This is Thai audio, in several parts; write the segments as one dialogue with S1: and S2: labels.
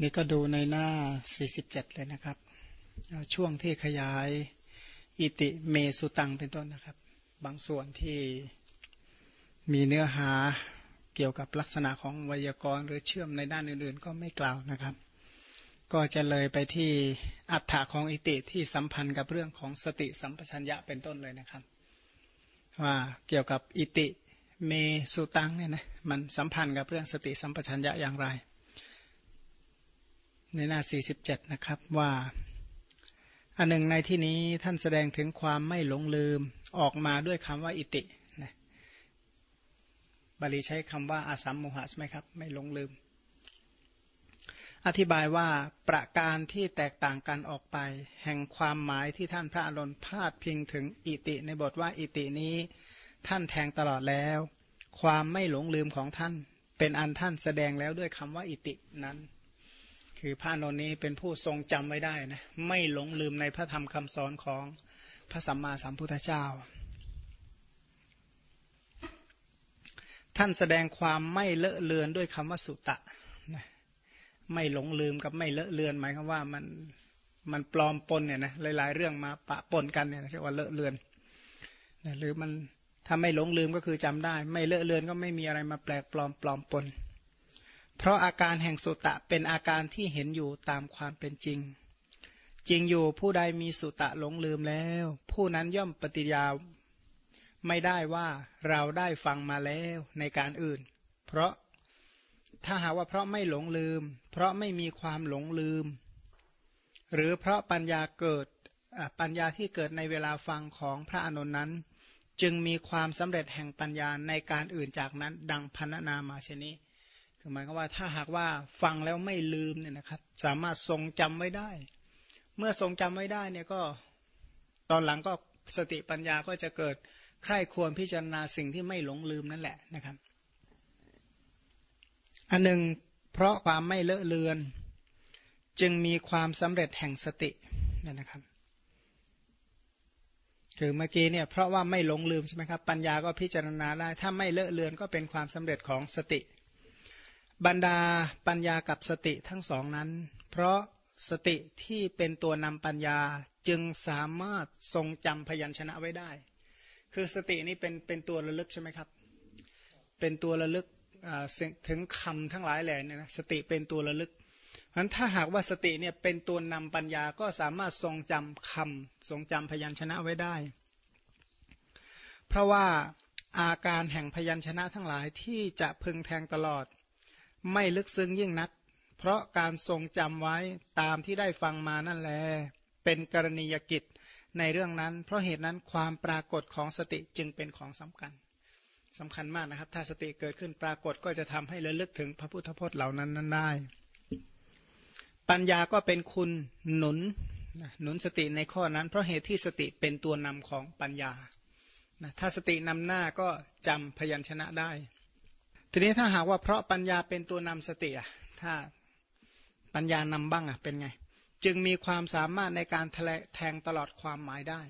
S1: นี่ก็ดูในหน้า 47 เลยนะครับ ช่วงที่ขยายอิติเมสุตังเป็นต้นนะครับ บางส่วนที่มีเนื้อหาเกี่ยวกับลักษณะของไวยากรณ์หรือเชื่อมในด้านอื่นๆ ก็ไม่กล่าวนะครับ ก็จะเลยไปที่อัฏฐะของอิติที่สัมพันธ์กับเรื่องของสติสัมปชัญญะเป็นต้นเลยนะครับ ว่าเกี่ยวกับอิติ เมสุตังเนี่ยนะมันสัมพันธ์กับเรื่องสติสัมปชัญญะอย่างไร ในหน้า 47 นะครับว่าอันหนึ่งในที่นี้ท่านแสดงถึงความไม่หลงลืมออกมาด้วยคำว่าอิตินะบาลีใช้คำว่าอาสัมโมหะใช่ไหมครับ ไม่หลงลืม อธิบายว่าประการที่แตกต่างกันออกไป แห่งความหมายที่ท่านพระอรนพาดพิงถึงอิติในบทว่าอิตินี้ ท่านแทงตลอดแล้ว ความไม่หลงลืมของท่าน เป็นอันท่านแสดงแล้วด้วยคำว่าอิตินั้น คือพระนนนี้เป็นผู้ทรงจำไว้ได้นะไม่หลงลืมในพระธรรมคำสอนของพระสัมมาสัมพุทธเจ้า ท่านแสดงความไม่เลอะเลือนด้วยคำว่าสุตะนะไม่หลงลืมกับไม่เลอะเลือนหมายความว่ามันมันปลอมปนเนี่ยนะหลาย ๆ เรื่องมาปะปนกันเนี่ยเรียกว่าเลอะเลือนหรือมัน ถ้าไม่หลงลืมก็คือจำได้ ไม่เลอะเลือนก็ไม่มีอะไรมาแปลกปลอมปลอมปน เพราะอาการแห่งสุตะเป็นอาการที่เห็นอยู่ตามความเป็นจริง จริงอยู่ผู้ใดมีสุตะหลงลืมแล้ว ผู้นั้นย่อมปฏิยาไม่ได้ว่าเราได้ฟังมาแล้วในการอื่น เพราะถ้าหาว่าเพราะไม่หลงลืม เพราะไม่มีความหลงลืม หรือเพราะปัญญาเกิดปัญญาที่เกิดในเวลาฟังของพระอนุนนั้น จึงมีความสำเร็จแห่งปัญญาในการอื่นจากนั้น ดังพันนามาเชนี้คือหมายความว่าถ้าหากว่าฟังแล้วไม่ลืมเนี่ยนะครับ สามารถทรงจำไว้ได้ เมื่อทรงจำไว้ได้เนี่ยก็ตอนหลังก็สติปัญญาก็จะเกิดใคร่ควรพิจารณาสิ่งที่ไม่หลงลืมนั่นแหละนะครับ อันหนึ่งเพราะความไม่เลอะเลือน จึงมีความสำเร็จแห่งสตินี่นะครับ คือเมื่อกี้เนี่ยเพราะว่าไม่หลงลืมใช่ไหมครับปัญญาก็พิจารณาได้ ถ้าไม่เลอะเลือนก็เป็นความสำเร็จของสติ บรรดาปัญญากับสติทั้งสองนั้น เพราะสติที่เป็นตัวนำปัญญาจึงสามารถทรงจำพยัญชนะไว้ได้ คือสตินี้เป็นเป็นตัวระลึกใช่ไหมครับ เป็นตัวระลึกถึงคำทั้งหลายแหล่เนี่ยนะสติเป็นตัวระลึก เพราะถ้าหากว่าสติเนี่ยเป็นตัวนำปัญญาก็สามารถทรงจำคำทรงจำพยัญชนะไว้ได้ เพราะว่าอาการแห่งพยัญชนะทั้งหลายที่จะพึงแทงตลอด ไม่ลึกซึ้งยิ่งนัก เพราะการทรงจำไว้ตามที่ได้ฟังมานั่นแหละเป็นกรณียกิจในเรื่องนั้น เพราะเหตุนั้นความปรากฏของสติจึงเป็นของสำคัญสำคัญมากนะครับ ถ้าสติเกิดขึ้นปรากฏก็จะทำให้ระลึกถึงพระพุทธพจน์เหล่านั้นนั้นได้ ปัญญาก็เป็นคุณหนุนหนุนสติในข้อนั้น เพราะเหตุที่สติเป็นตัวนำของปัญญาถ้าสตินำหน้าก็จำพยัญชนะได้ ทีนี้ถ้าหากว่าเพราะปัญญาเป็นตัวนำสติอะถ้าปัญญานำบ้างอะเป็นไง จึงมีความสามารถในการแทงตลอดความหมายได้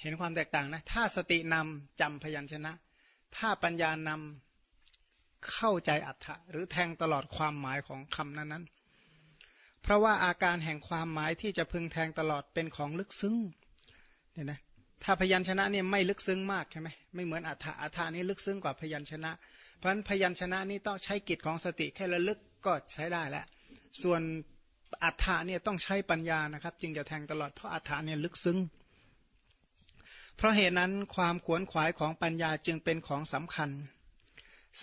S1: เห็นความแตกต่างนะ ถ้าสตินำจำพยัญชนะ ถ้าปัญญานำ เข้าใจอัฏฐะหรือแทงตลอดความหมายของคำนั้นนั้นเพราะว่าอาการแห่งความหมายที่จะพึงแทงตลอดเป็นของลึกซึ้งเนี่ยนะถ้าพยัญชนะเนี่ยไม่ลึกซึ้งมากใช่ไหมไม่เหมือนอัฏฐะอัฏฐานี้ลึกซึ้งกว่าพยัญชนะ เพราะฉะนั้นพยัญชนะนี้ต้องใช้กิจของสติแค่ระลึกก็ใช้ได้แล้วส่วนอัฏฐาเนี่ยต้องใช้ปัญญานะครับ จึงจะแทงตลอดเพราะอัฏฐาเนี่ยลึกซึ้งเพราะเหตุนั้นความขวนขวายของปัญญาจึงเป็นของสำคัญ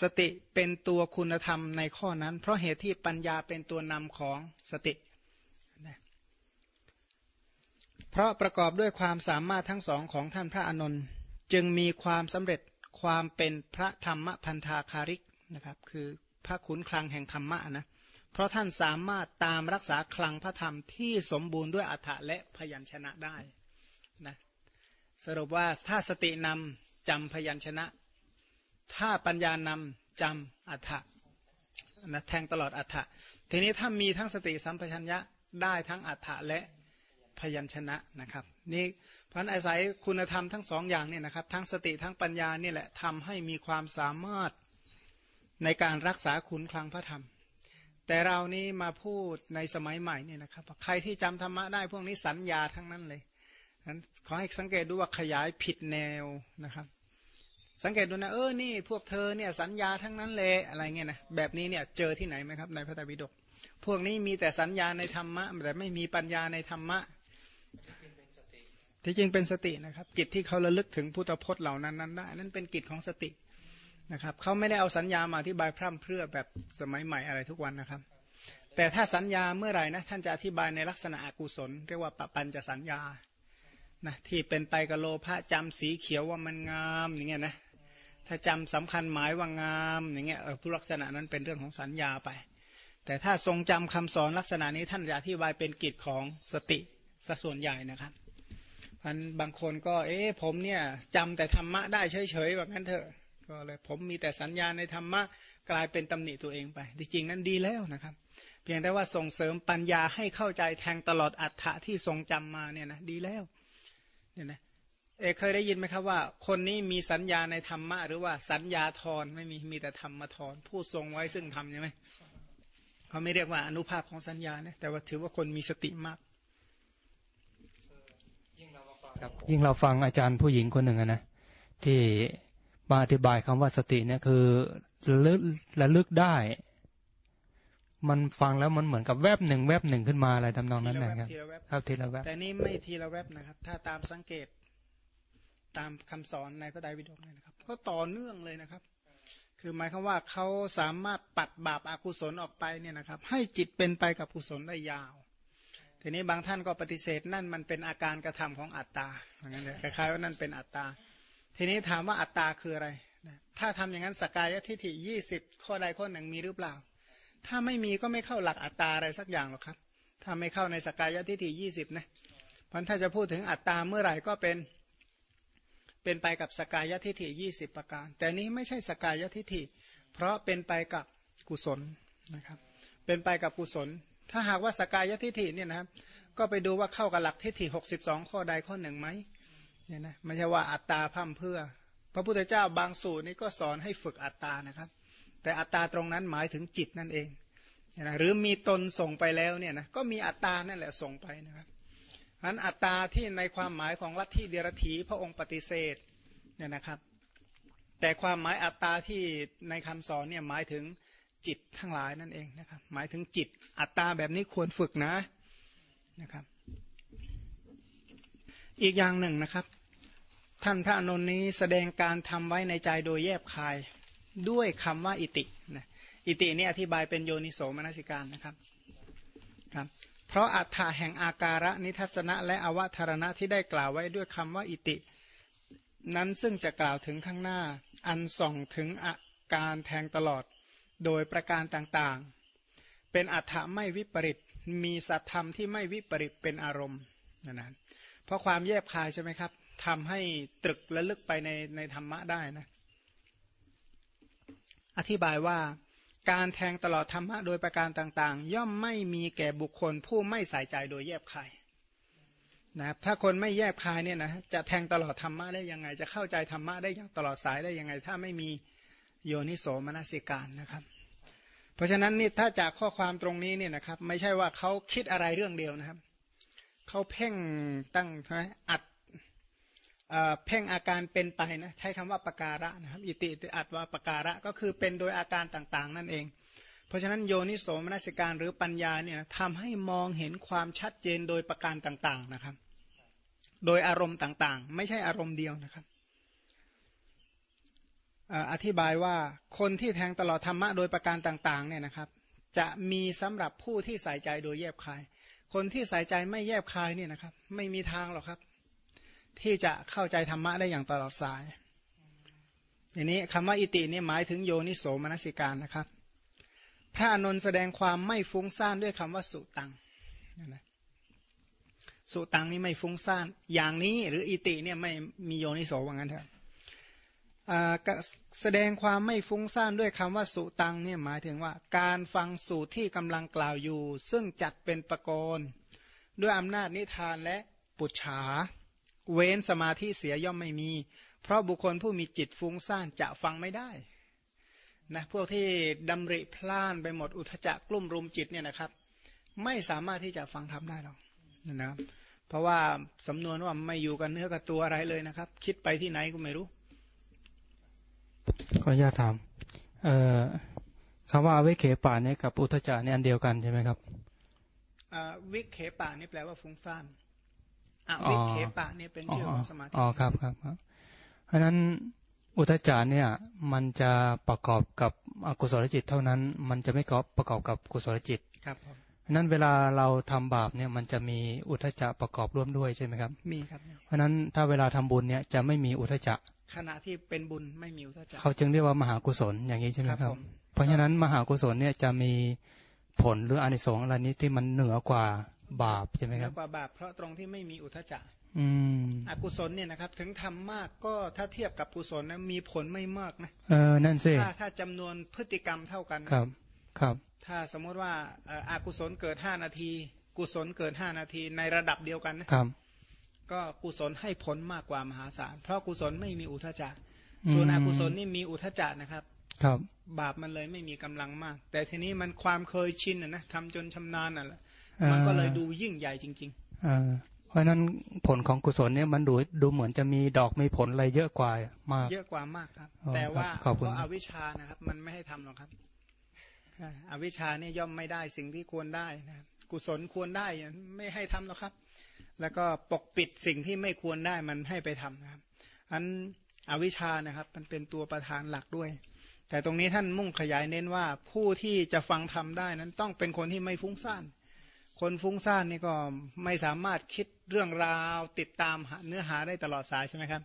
S1: สติเป็นตัวคุณธรรมในข้อนั้น เพราะเหตุที่ปัญญาเป็นตัวนำของสติ เพราะประกอบด้วยความสามารถทั้งสองของท่านพระอานนท์จึงมีความสำเร็จความเป็นพระธรรมพันธาคาริกนะครับคือพระขุนคลังแห่งธรรมะนะเพราะท่านสามารถตามรักษาคลังพระธรรมที่สมบูรณ์ด้วยอัฏฐะและพยัญชนะได้นะสรุปว่าถ้าสตินำจำพยัญชนะ ถ้าปัญญานำจำอัฏฐะนะแทงตลอดอัฏฐะทีนี้ถ้ามีทั้งสติสัมปชัญญะได้ทั้งอัฏฐะและพยัญชนะนะครับ นี่พราะอาศัยคุณธรรมทั้งสองอย่างเนี่ยนะครับ ทั้งสติทั้งปัญญานี่แหละทำให้มีความสามารถในการรักษาคุณคลังพระธรรม แต่เรานี้มาพูดในสมัยใหม่เนี่ยนะครับ ใครที่จำธรรมะได้พวกนี้สัญญาทั้งนั้นเลยนั้นขอให้สังเกตดูว่าขยายผิดแนวนะครับ สังเกตดูนะเออนี่พวกเธอเนี่ยสัญญาทั้งนั้นเลยอะไรเงี้ยนะแบบนี้เนี่ยเจอที่ไหนไหมครับในพระไตรปิฎกพวกนี้มีแต่สัญญาในธรรมะแต่ไม่มีปัญญาในธรรมะที่จริงเป็นสตินะครับกิจที่เขาระลึกถึงพุทธพจน์เหล่านั้นนั้นได้นั่นเป็นกิจของสตินะครับเขาไม่ได้เอาสัญญามาอธิบายพร่ำเพรื่อแบบสมัยใหม่อะไรทุกวันนะครับ แต่ถ้าสัญญาเมื่อไหร่นะท่านจะอธิบายในลักษณะอกุศล เรียกว่าปปัญจะสัญญานะที่เป็นไปกับโลภะจำสีเขียวว่ามันงามอย่างเงี้ยนะ ถ้าจำสำคัญหมายว่างามอย่างเงี้ยผู้ลักษณะนั้นเป็นเรื่องของสัญญาไป แต่ถ้าทรงจำคำสอนลักษณะนี้ท่านจะอธิบายเป็นกิจของสติซะส่วนใหญ่นะครับอันบางคนก็ เอ๊ะผมเนี่ยจำแต่ธรรมะได้เฉยๆแบบนั้นเถอะก็เลยผมมีแต่สัญญาในธรรมะกลายเป็นตำหนิตัวเองไป จริงๆนั้นดีแล้วนะครับ เพียงแต่ว่าส่งเสริมปัญญาให้เข้าใจแทงตลอดอัฏฐะที่ทรงจำมาเนี่ยนะดีแล้วเนี่ยนะ เอเคยได้ยินไหมครับว่า คนนี้มีสัญญาในธรรมะ หรือว่าสัญญาทรไม่มีมีแต่ธรรมทรผู้ทรงไว้ซึ่งธรรมใช่ไหมเขาไม่เรียกว่าอนุภาพของสัญญานะแต่ว่าถือว่าคนมีสติมาก
S2: ครับยิ่งเราฟังอาจารย์ผู้หญิงคนหนึ่งนะที่มาอธิบายคำว่าสติเนี่ยคือระลึกระลึกได้ มันฟังแล้วมันเหมือนกับแวบหนึ่งแวบหนึ่งขึ้นมาอะไรทำนองนั้นนะครับครับทีละแวบ
S1: แต่นี้ไม่ทีละแวบนะครับ ถ้าตามสังเกต ตามคำสอนในพระไตรปิฎกเนะครับ ก็ต่อเนื่องเลยนะครับ คือหมายความว่าเขาสามารถปัดบาปอากุศลออกไปเนี่ยนะครับ ให้จิตเป็นไปกับกุศลได้ยาว ทีนี้บางท่านก็ปฏิเสธนั่นมันเป็นอาการกระทำของอัตตาอย่างนั้นเลยคล้ายๆว่านั่นเป็นอัตตา ทีนี้ถามว่าอัตตาคืออะไรถ้าทำอย่างนั้นสกายทิฏฐิยี่สิบข้อใดข้อหนึ่งมีหรือเปล่า ถ้าไม่มีก็ไม่เข้าหลักอัตตาอะไรสักอย่างหรอกครับ ถ้าไม่เข้าในสกายทิฏฐิยี่สิบนะเพราะถ้าจะพูดถึงอัตตาเมื่อไหร่ก็เป็น เป็นไปกับสกายทิฏฐิยี่สิบประการ แต่นี้ไม่ใช่สกายทิฏฐิ เพราะเป็นไปกับกุศลนะครับ เป็นไปกับกุศล ถ้าหากว่าสกายทิฏฐิเนี่ยนะครับ ก็ไปดูว่าเข้ากับหลักทิฏฐิหกสิบสองข้อใดข้อหนึ่งไหมเนี่ยนะไม่ใช่ว่าอัตตาพั่มเพื่อ พระพุทธเจ้าบางสูตรนี้ก็สอนให้ฝึกอัตตานะครับ แต่อัตตาตรงนั้นหมายถึงจิตนั่นเองนะหรือมีตนส่งไปแล้วเนี่ยนะก็มีอัตตานั่นแหละส่งไปนะครับ อันอัตตาที่ในความหมายของลัทธิเดรธีพระองค์ปฏิเสธเนี่ยนะครับ แต่ความหมายอัตตาที่ในคำสอนเนี่ยหมายถึงจิตทั้งหลายนั่นเองนะครับ หมายถึงจิตอัตตาแบบนี้ควรฝึกนะนะครับ อีกอย่างหนึ่งนะครับ ท่านพระอนุนนี้แสดงการทำไว้ในใจโดยแยบคายด้วยคำว่าอิตินะอิตินี่อธิบายเป็นโยนิโสมนสิการนะครับครับ ราะอัฏฐะแห่งอาการะนิทัศนะและอวตารณะที่ได้กล่าวไว้ด้วยคำว่าอิติ นั้นซึ่งจะกล่าวถึงข้างหน้า อันส่องถึงอาการแทงตลอด โดยประการต่างๆ เป็นอัฏฐะไม่วิปริตมีสัตธรรมที่ไม่วิปริตเป็นอารมณ์นั่นเพราะความแยบคายใช่ไหมครับทำให้ตรึกและลึกไปในในธรรมะได้นะ อธิบายว่า การแทงตลอดธรรมะโดยประการต่างๆ ย่อมไม่มีแก่บุคคลผู้ไม่ใส่ใจโดยแยบคายนะครับถ้าคนไม่แยบคายเนี่ยนะจะแทงตลอดธรรมะได้ยังไง จะเข้าใจธรรมะได้อย่างตลอดสายได้ยังไง ถ้าไม่มีโยนิโสมนสิการนะครับ เพราะฉะนั้นนี่ถ้าจากข้อความตรงนี้เนี่ยนะครับ ไม่ใช่ว่าเขาคิดอะไรเรื่องเดียวนะครับเขาเพ่งตั้งใช่ไหมอัด เพ่งอาการเป็นไปนะใช้คำว่าปการะนะครับอิติอัดว่าปการะก็คือเป็นโดยอาการต่างๆ นั่นเอง เพราะฉะนั้นโยนิโสมนัสิการหรือปัญญาเนี่ยทำให้มองเห็นความชัดเจนโดยประการต่างๆนะครับ โดยอารมณ์ต่างๆ ไม่ใช่อารมณ์เดียวนะครับอธิบายว่าคนที่แทงตลอดธรรมะโดยประการต่างๆเนี่ยนะครับ จะมีสำหรับผู้ที่ใส่ใจโดยแยบคาย คนที่ใส่ใจไม่แยบคายเนี่ยนะครับ ไม่มีทางหรอกครับ ที่จะเข้าใจธรรมะได้อย่างตลอดสายทีนี้คำว่าอิตินี่หมายถึงโยนิโสมนสิการนะครับ พระอนนท์แสดงความไม่ฟุ้งซ่านด้วยคำว่าสุตังนะสุตังนี่ไม่ฟุ้งซ่าน อย่างนี้หรืออิติเนี่ยไม่มีโยนิโสว่างั้นเถอะแสดงความไม่ฟุ้งซ่านด้วยคำว่าสุตังเนี่ยหมายถึงว่า การฟังสูตรที่กำลังกล่าวอยู่ ซึ่งจัดเป็นประกรณ์ด้วยอำนาจนิทานและปุจฉา เว้นสมาธิเสียย่อมไม่มี เพราะบุคคลผู้มีจิตฟุ้งซ่านจะฟังไม่ได้นะพวกที่ดำริพล่านไปหมดอุทจักกลุ่มรุมจิตเนี่ยนะครับ ไม่สามารถที่จะฟังธรรมได้หรอกนะครับเพราะว่าสำนวนว่าไม่อยู่กันเนื้อกับตัวอะไรเลยนะครับ คิดไปที่ไหนก็ไม่รู้
S2: ขออนุญาตถามเอ่อคำว่าวิเขปาเนี่ยกับอุทจารเนี่ยอันเดียวกันใช่ไหมครับ
S1: วิเขปานี่แปลว่าฟุ้งซ่าน อวิเขปะนี่เป็นชื่อของสมาธิ
S2: อ๋อครับครับครับเพราะฉะนั้นอุทจารเนี่ย มันจะประกอบกับอกุศลจิตเท่านั้น มันจะไม่ประกอบกับกุศลจิต
S1: ครับ
S2: นั้นเวลาเราทำบาปเนี่ยมันจะมีอุทจะประกอบร่วมด้วยใช่ไหมครับ
S1: มีครับ
S2: เพราะนั้นถ้าเวลาทำบุญเนี่ยจะไม่มีอุทจะ
S1: ขณะที่เป็นบุญไม่มีอุทจะ
S2: เขาจึงเรียกว่ามหากุศลอย่างนี้ใช่ไหมครับ เพราะฉะนั้นมหากุศลเนี่ยจะมีผลหรืออานิสงส์อะไรนี้ที่มันเหนือกว่า บาปใช่ไหมครับเหนื
S1: อกว่าบาปเพราะตรงที่ไม่มีอุทจะ
S2: อืม
S1: อกุศลเนี่ยนะครับ ถึงทำมากก็ถ้าเทียบกับกุศลนะมีผลไม่มากนะ
S2: เออนั่นสิ
S1: ถ้าถ้าจำนวนพฤติกรรมเท่ากัน
S2: ครับ ครับ
S1: ถ้าสมมติว่าอากุศลเกิดห้านาที กุศลเกิดห้านาทีในระดับเดียวกัน
S2: นะครับ
S1: ก็กุศลให้ผลมากกว่ามหาศาลเพราะกุศลไม่มีอุทจารส่วนอกุศลนี่มีอุทจารนะครับ
S2: ครับ
S1: บาปมันเลยไม่มีกำลังมาก แต่ทีนี้มันความเคยชินนะทำจนชำนาญน่ะ มันก็เลยดูยิ่งใหญ่จริง
S2: ๆเพราะนั้นผลของกุศลเนี่ยมันดูดูเหมือนจะมีดอกมีผลอะไรเยอะกว่ามาก
S1: เยอะกว่ามากครับ แต่ว่าเพราะอาวิชานะครับ มันไม่ให้ทำหรอกครับอวิชาเนี่ยย่อมไม่ได้สิ่งที่ควรได้นะกุศลควรได้ไม่ให้ทำหรอกครับ แล้วก็ปกปิดสิ่งที่ไม่ควรได้มันให้ไปทำนะครับอันอวิชานะครับมันเป็นตัวประธานหลักด้วย แต่ตรงนี้ท่านมุ่งขยายเน้นว่าผู้ที่จะฟังทำได้นั้นต้องเป็นคนที่ไม่ฟุ้งซ่าน คนฟุ้งซ่านนี่ก็ไม่สามารถคิดเรื่องราวติดตามเนื้อหาได้ตลอดสายใช่ไหมครับ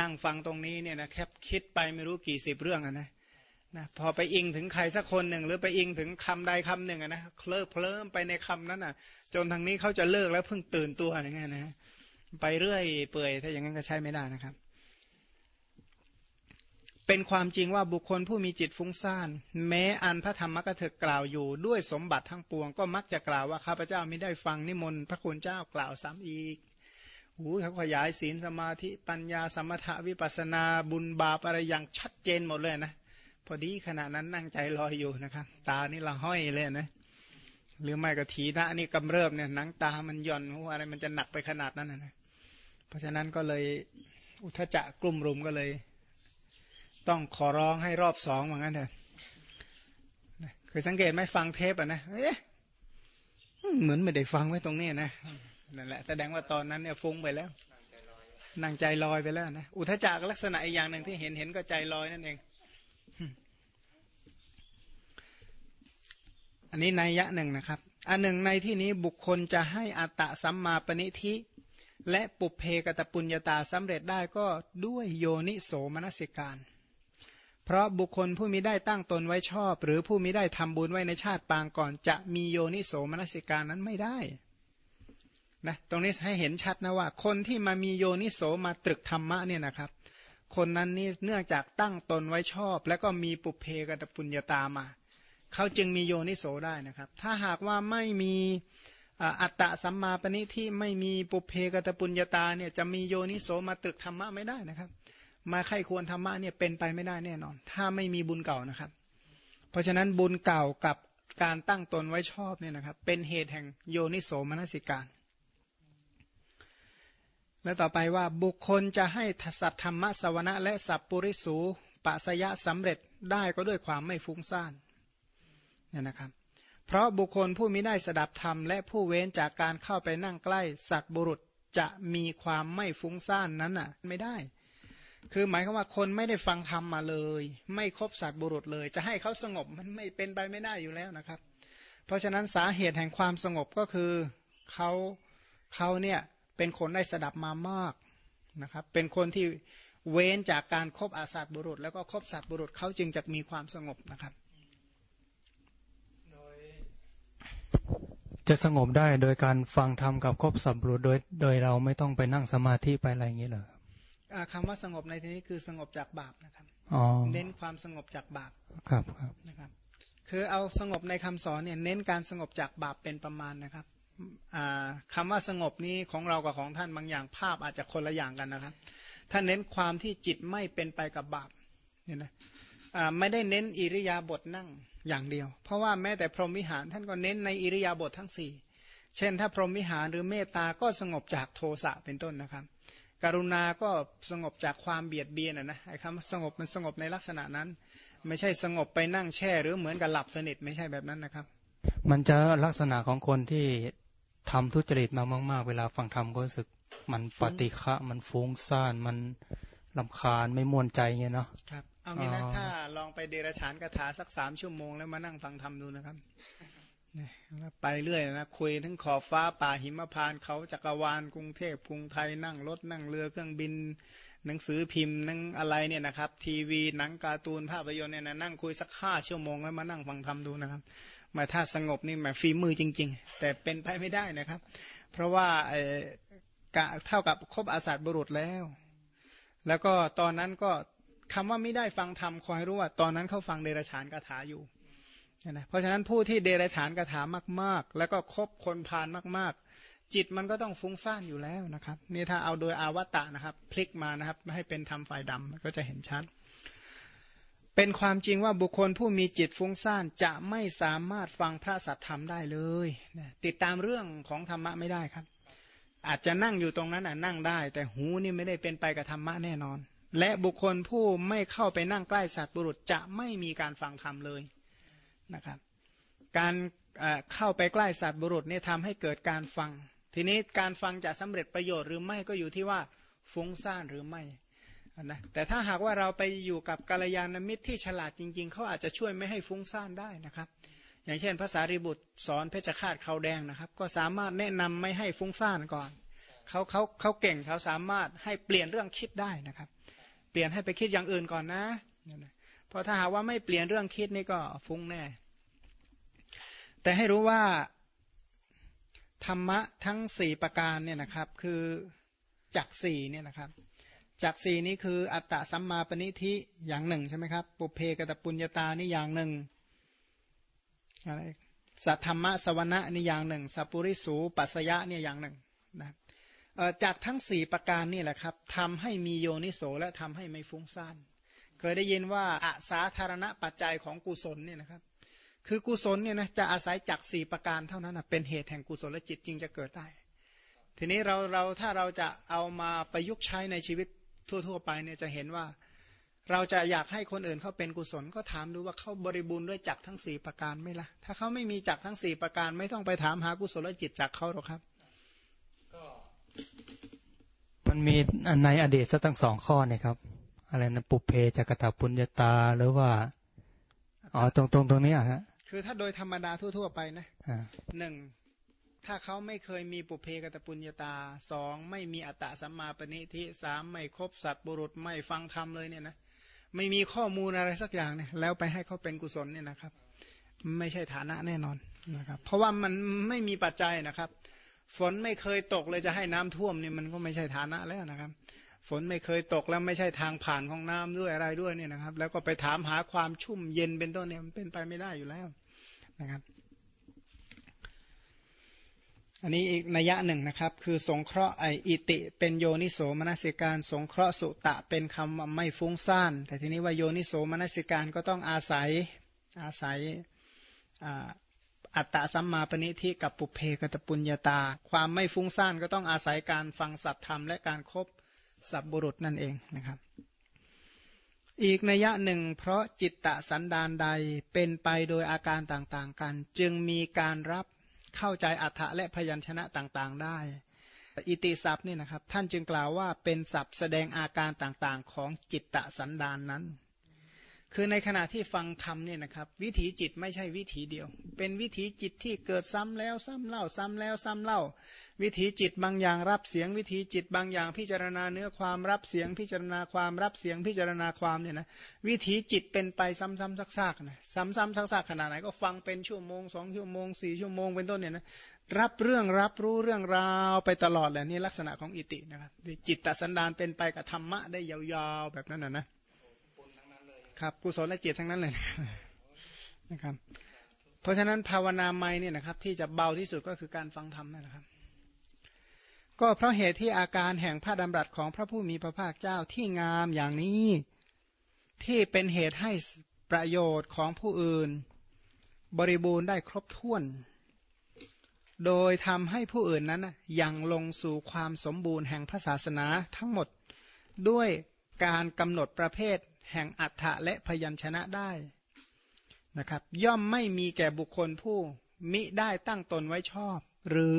S1: นั่งฟังตรงนี้เนี่ยนะแคบคิดไปไม่รู้กี่สิบเรื่องนะนะพอไปอิงถึงใครสักคนหนึ่ง หรือไปอิงถึงคำใดคำหนึ่งนะเคลิบเคลิ้มไปในคำนั้นอะ จนทางนี้เขาจะเลิกแล้วเพิ่งตื่นตัวอย่างเงี้ยนะไปเรื่อยเปื่อยถ้าอย่างนั้นก็ใช้ไม่ได้นะครับ เป็นความจริงว่าบุคคลผู้มีจิตฟุ้งซ่าน แม้อันพระธรรมกถึกกล่าวอยู่ ด้วยสมบัติทั้งปวงก็มักจะกล่าวว่าข้าพเจ้าไม่ได้ฟังนิมนต์พระคุณเจ้ากล่าวซ้ำอีกหูเขาขยายศีลสมาธิปัญญาสมถะวิปัสนาบุญบาปอะไรอย่างชัดเจนหมดเลยนะพอดีขณะนั้นนั่งใจลอยอยู่นะครับ ตานี่ละห้อยเลยนะหรือไม่ก็ทีนะนี่กำเริบเนี่ยหนังตามันย่อนอะไรมันจะหนักไปขนาดนั้นนะเพราะฉะนั้นก็เลยอุทจักกลุ่มรุมก็เลย ต้องขอร้องให้รอบสองเหมือนกันเถอะคือสังเกตไหมฟังเทปอะนะเอ๊ะเหมือนไม่ได้ฟังไว้ตรงนี้นะนั่นแหละแสดงว่าตอนนั้นเนี่ยฟุ้งไปแล้วนั่งใจลอยไปแล้วนะอุทจักลักษณะอีกอย่างหนึ่งที่เห็นเห็นก็ใจลอยนั่นเอง อันนี้ในยะหนึ่งนะครับ อันหนึ่งในที่นี้บุคคลจะให้อัตตะสัมมาปณิธิ และปุเพกตปุญญาตาสำเร็จได้ก็ด้วยโยนิโสมนสิการ เพราะบุคคลผู้มีได้ตั้งตนไว้ชอบ หรือผู้มีได้ทำบุญไว้ในชาติปางก่อน จะมีโยนิโสมนสิการนั้นไม่ได้นะตรงนี้ให้เห็นชัดนะว่า คนที่มามีโยนิโสมาตรึกธรรมะเนี่ยนะครับ คนนั้นนี่เนื่องจากตั้งตนไว้ชอบ แล้วก็มีปุเพกตปุญญาตามาเขาจึงมีโยนิโสได้นะครับ ถ้าหากว่าไม่มีอัตตะสัมมาปณิที่ไม่มีปุเพกตปุญญาตาเนี่ยจะมีโยนิโสมาตรึกธรรมะไม่ได้นะครับ มาไข้ควรธรรมะเนี่ยเป็นไปไม่ได้แน่นอน ถ้าไม่มีบุญเก่านะครับ เพราะฉะนั้นบุญเก่ากับการตั้งตนไว้ชอบเนี่ยนะครับ เป็นเหตุแห่งโยนิโสมนสิการ และต่อไปว่าบุคคลจะให้สัตธรรมะสวนะและสัพปุริสูปัสยะสำเร็จได้ก็ด้วยความไม่ฟุ้งซ่านเนี่ยนะครับ เพราะบุคคลผู้มิได้สดับธรรม และผู้เว้นจากการเข้าไปนั่งใกล้สัตบุรุษจะมีความไม่ฟุ้งซ่านนั้นอะไม่ได้ คือหมายความว่าคนไม่ได้ฟังธรรมมาเลย ไม่ครบสัตว์บุรุษเลย จะให้เขาสงบมันไม่เป็นไปไม่ได้อยู่แล้วนะครับ เพราะฉะนั้นสาเหตุแห่งความสงบก็คือเขาเขาเนี่ยเป็นคนได้สดับมามากนะครับ เป็นคนที่เว้นจากการครบอาสัตบุรุษ แล้วก็ครบสัตว์บุรุษเขาจึงจะมีความสงบนะครับ
S2: จะสงบได้โดยการฟังธรรมกับครบสัตว์บุรุษโดยโดยเราไม่ต้องไปนั่งสมาธิไปอะไรอย่างนี้เหรอ
S1: คำว่าสงบในที่นี้คือสงบจากบาปนะครับเน้นความสงบจากบาป
S2: ครับครับ
S1: นะครับ คือเอาสงบในคำสอนเนี่ยเน้นการสงบจากบาปเป็นประมาณนะครับคำว่าสงบนี้ของเรากับของท่านบางอย่างภาพอาจจะคนละอย่างกันนะครับท่านเน้นความที่จิตไม่เป็นไปกับบาปเนี่ยนะไม่ได้เน้นอิริยาบถนั่งอย่างเดียว เพราะว่าแม้แต่พรหมวิหารท่านก็เน้นในอิริยาบถทั้งสี่เช่น ถ้าพรหมวิหารหรือเมตตาก็สงบจากโทสะเป็นต้นนะครับ กรุณาก็สงบจากความเบียดเบียนนะไอ้คำสงบมันสงบในลักษณะนั้น ไม่ใช่สงบไปนั่งแช่หรือเหมือนกับหลับสนิทไม่ใช่แบบนั้นนะครับ
S2: มันจะลักษณะของคนที่ทำทุจริตมามากๆ เวลาฟังธรรมก็รู้สึกมันปฏิฆะมันฟุ้งซ่านมันลำคาญไม่ม่วนใจเงี้ยเนาะ
S1: ครับเอางี้นะถ้าลองไปเดรฉานคาถาสักสามชั่วโมงแล้วมานั่งฟังธรรมดูนะครับ ไปเรื่อยนะคุยทั้งขอบฟ้าป่าหิมพานเขาจักรวาลกรุงเทพกรุงไทยนั่งรถนั่งเรือเครื่องบิน หนังสือพิมพ์นั่งอะไรเนี่ยนะครับ ทีวีหนังการ์ตูนภาพยนตร์เนี่ยนะนั่งคุยสักห้าชั่วโมงแล้วมานั่งฟังธรรมดูนะครับมาถ้าสงบนี่หมาฝีมือจริง ๆ แต่เป็นไปไม่ได้นะครับ เพราะว่าเท่ากับครบอาสาบุรุษแล้ว แล้วก็ตอนนั้นก็คำว่าไม่ได้ฟังธรรมคอยรู้ว่า ตอนนั้นเขาฟังเดรฉานคาถาอยู่ นะเพราะฉะนั้นผู้ที่เดรัจฉานคาถามาก ๆ แล้วก็คบคนพานมาก ๆ จิตมันก็ต้องฟุ้งซ่านอยู่แล้วนะครับ นี่ถ้าเอาโดยอาวตะนะครับ พลิกมานะครับให้เป็นธรรมฝ่ายดำก็จะเห็นชัดเป็นความจริงว่าบุคคลผู้มีจิตฟุ้งซ่านจะไม่สามารถฟังพระสัทธรรมได้เลยติดตามเรื่องของธรรมะไม่ได้ครับ อาจจะนั่งอยู่ตรงนั้นนั่งได้ แต่หูนี่ไม่ได้เป็นไปกับธรรมะแน่นอน และบุคคลผู้ไม่เข้าไปนั่งใกล้สัตว์บุรุษจะไม่มีการฟังธรรมเลย นะครับ การเข้าไปใกล้สัตว์บุรุษนี่ทำให้เกิดการฟัง ทีนี้การฟังจะสำเร็จประโยชน์หรือไม่ก็อยู่ที่ว่าฟุ้งซ่านหรือไม่นะแต่ถ้าหากว่าเราไปอยู่กับกาลยานมิตรที่ฉลาดจริง ๆ เขาอาจจะช่วยไม่ให้ฟุ้งซ่านได้นะครับ อย่างเช่นภาษาริบุตรสอนเพชฌฆาตเขาแดงนะครับ ก็สามารถแนะนำไม่ให้ฟุ้งซ่านก่อนเขาเขาเขาเก่งเขาสามารถให้เปลี่ยนเรื่องคิดได้นะครับ เปลี่ยนให้ไปคิดอย่างอื่นก่อนนะ เพราะถ้าหากว่าไม่เปลี่ยนเรื่องคิดนี่ก็ฟุ้งแน่ แต่ให้รู้ว่าธรรมะทั้งสี่ประการเนี่ยนะครับ คือจักสี่เนี่ยนะครับจักสี่นี้คืออัตตะสัมมาปณิทิอย่างหนึ่งใช่ไหมครับ ปุเพกตปุญญาตานี่อย่างหนึ่งอะไรสัทธรรมะสวนะนี่อย่างหนึ่งสัปุริสูปัสยะเนี่ยอย่างหนึ่งนะจากทั้งสี่ประการนี่แหละครับทำให้มีโยนิโสและทำให้ไม่ฟุ้งซ่าน เคยได้ยินว่าอาสาธารณปัจจัยของกุศลเนี่ยนะครับคือกุศลเนี่ยนะจะอาศัยจากสี่ประการเท่านั้นนะเป็นเหตุแห่งกุศลและจิตจริงจะเกิดได้ ทีนี้เราเราถ้าเราจะเอามาประยุกต์ใช้ในชีวิตทั่ว ๆ ไปเนี่ยจะเห็นว่า เราจะอยากให้คนอื่นเขาเป็นกุศลก็ถามดูว่าเขาบริบูรณ์ด้วยจักทั้งสี่ประการไหมล่ะ ถ้าเขาไม่มีจักทั้งสี่ประการไม่ต้องไปถามหากุศลจิตจากเขาหรอกครับก็
S2: มันมีในอดีตสักตั้งสองข้อเนี่ยครับ อะไรนะปุเพจักตาปุญญาตาหรือว่าอ๋อตรงตรงตรงนี้อะฮะ
S1: คือถ้าโดยธรรมดาทั่ว ๆ ไปนะหนึ่งถ้าเขาไม่เคยมีปุเพกตปุญญาตาสองไม่มีอัตตะสัมมาปณิทิสามไม่ครบสัตว์บุรุษไม่ฟังธรรมเลยเนี่ยนะไม่มีข้อมูลอะไรสักอย่างเนี่ยแล้วไปให้เขาเป็นกุศลเนี่ยนะครับ ไม่ใช่ฐานะแน่นอนนะครับ เพราะว่ามันไม่มีปัจจัยนะครับ ฝนไม่เคยตกเลยจะให้น้ำท่วมเนี่ยมันก็ไม่ใช่ฐานะแล้วนะครับ ฝนไม่เคยตกแล้วไม่ใช่ทางผ่านของน้ำด้วยอะไรด้วยเนี่ยนะครับ แล้วก็ไปถามหาความชุ่มเย็นเป็นต้นเนี่ยมันเป็นไปไม่ได้อยู่แล้วนะครับอันนี้อีกนัยยะหนึ่งนะครับ คือสงเคราะห์ไออิติ เป็นโยนิโสมนสิการ สงเคราะห์สุตะเป็นคำไม่ฟุ้งซ่าน แต่ทีนี้ว่าโยนิโสมนสิการก็ต้องอาศัยอาศัยอัตตะสัมมาปณิทิกับปุเพกตปุญญาตา ความไม่ฟุ้งซ่านก็ต้องอาศัยการฟังสัตธรรมและการครบ สับบุรุษนั่นเองนะครับ อีกนัยะหนึ่ง เพราะจิตตะสันดานใดเป็นไปโดยอาการต่างๆกัน จึงมีการรับเข้าใจอัฏฐะและพยัญชนะต่างๆ ได้อิติศัพท์นี่นะครับ ท่านจึงกล่าวว่าเป็นศัพท์แสดงอาการต่างๆ ของจิตตะสันดานนั้น คือในขณะที่ฟังธรรมเนี่ยนะครับ วิถีจิตไม่ใช่วิถีเดียว เป็นวิถีจิตที่เกิดซ้ำแล้วซ้ำเล่า ซ้ำแล้วซ้ำเล่า วิถีจิตบางอย่างรับเสียง วิถีจิตบางอย่างพิจารณาเนื้อความรับเสียง พิจารณาความรับเสียง พิจารณาความเนี่ยนะวิถีจิตเป็นไปซ้ำๆซากๆนะซ้ำๆซากๆขนาดไหนก็ฟังเป็นชั่วโมงสองชั่วโมงสี่ชั่วโมงเป็นต้นเนี่ยนะรับเรื่องรับรู้เรื่องราวไปตลอดแหละนี่ลักษณะของอิตินะครับจิตตสันดานเป็นไปกับธรรมะได้ยาวๆแบบนั้นนะนะ ครับกุศลและจิตทั้งนั้นเลยนะครับ เพราะฉะนั้นภาวนาไม่เนี่ยนะครับ ที่จะเบาที่สุดก็คือการฟังธรรมนั่นแหละครับ ก็เพราะเหตุที่อาการแห่งพระดำรัสของพระผู้มีพระภาคเจ้าที่งามอย่างนี้ที่เป็นเหตุให้ประโยชน์ของผู้อื่น บริบูรณ์ได้ครบถ้วน โดยทำให้ผู้อื่นนั้นยังลงสู่ความสมบูรณ์แห่งพระศาสนาทั้งหมดด้วยการกำหนดประเภท แห่งอัฏฐะและพยัญชนะได้นะครับ ย่อมไม่มีแก่บุคคลผู้มิได้ตั้งตนไว้ชอบ หรือ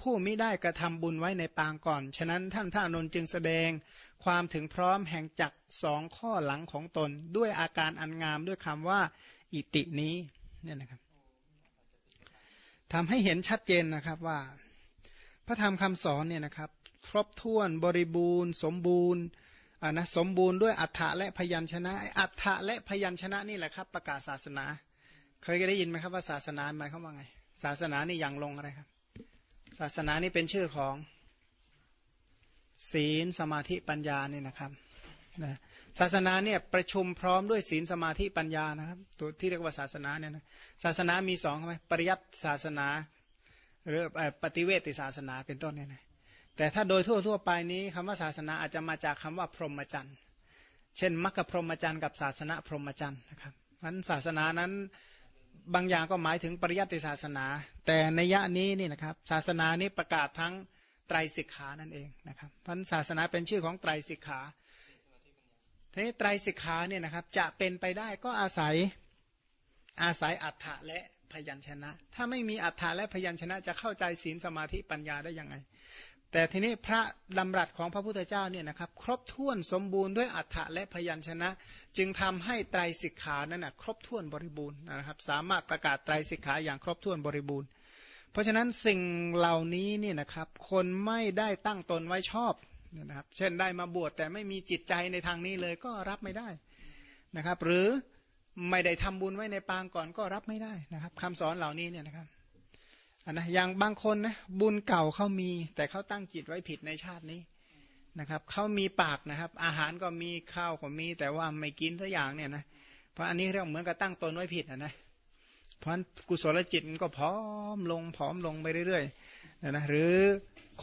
S1: ผู้มิได้กระทำบุญไว้ในปางก่อน ฉะนั้นท่านพระอนุนจึงแสดงความถึงพร้อมแห่งจักสองข้อหลังของตน ด้วยอาการอันงามด้วยคำว่าอิตินี้เนี่ยนะครับทำให้เห็นชัดเจนนะครับว่า พระธรรมคำสอนเนี่ยนะครับ ครบถ้วนบริบูรณ์ สมบูรณ์ อ่านะสมบูรณ์ด้วยอัฏฐะและพยัญชนะอัฏฐะและพยัญชนะนี่แหละครับ ประกาศศาสนา เคยได้ยินไหมครับว่าศาสนาหมายความว่าไง ศาสนานี่ยังลงอะไรครับ ศาสนานี่เป็นชื่อของ ศีลสมาธิปัญญานี่นะครับนะศาสนาเนี่ยประชุมพร้อมด้วยศีลสมาธิปัญญานะครับ ตัวที่เรียกว่าศาสนาเนี่ยนะศาสนามีสองใช่ไหมปริยัติศาสนาหรือปฏิเวติศาสนาเป็นต้นเนี่ยนะ แต่ถ้าโดยทั่วทั่วไปนี้คำว่าศาสนาอาจจะมาจากคำว่าพรหมจรรย์เช่นมรรคพรหมจรรย์กับศาสนาพรหมจรรย์นะครับนั้นศาสนานั้นบางอย่างก็หมายถึงปริยัติศาสนา แต่ในยะนี้นี่นะครับศาสนานี้ประกาศทั้งไตรสิกขานั่นเองนะครับพันศาสนาเป็นชื่อของไตรสิกขาทีนี้ไตรสิกขาเนี่ยนะครับจะเป็นไปได้ก็อาศัยอาศัยอัฏฐะและพยัญชนะ ถ้าไม่มีอัฏฐะและพยัญชนะจะเข้าใจศีลสมาธิปัญญาได้ยังไง แต่ทีนี้พระดำรัสของพระพุทธเจ้าเนี่ยนะครับครบถ้วนสมบูรณ์ด้วยอัฏฐะและพยัญชนะ จึงทำให้ไตรสิกขานั้นนะครบถ้วนบริบูรณ์นะครับ สามารถประกาศไตรสิกขาอย่างครบถ้วนบริบูรณ์ เพราะฉะนั้นสิ่งเหล่านี้เนี่ยนะครับ คนไม่ได้ตั้งตนไว้ชอบนะครับ เช่นได้มาบวชแต่ไม่มีจิตใจในทางนี้เลยก็รับไม่ได้นะครับ หรือไม่ได้ทำบุญไว้ในปางก่อนก็รับไม่ได้นะครับคำสอนเหล่านี้เนี่ยนะครับ นะอย่างบางคนนะบุญเก่าเขามี แต่เขาตั้งจิตไว้ผิดในชาตินี้นะครับเขามีปากนะครับ อาหารก็มีข้าวก็มี แต่ว่าไม่กินสักอย่างเนี่ยนะเพราะอันนี้เรื่องเหมือนกับตั้งตนไว้ผิดนะเพราะกุศลจิตมันก็พร้อมลงพร้อมลงไปเรื่อยๆนะหรือ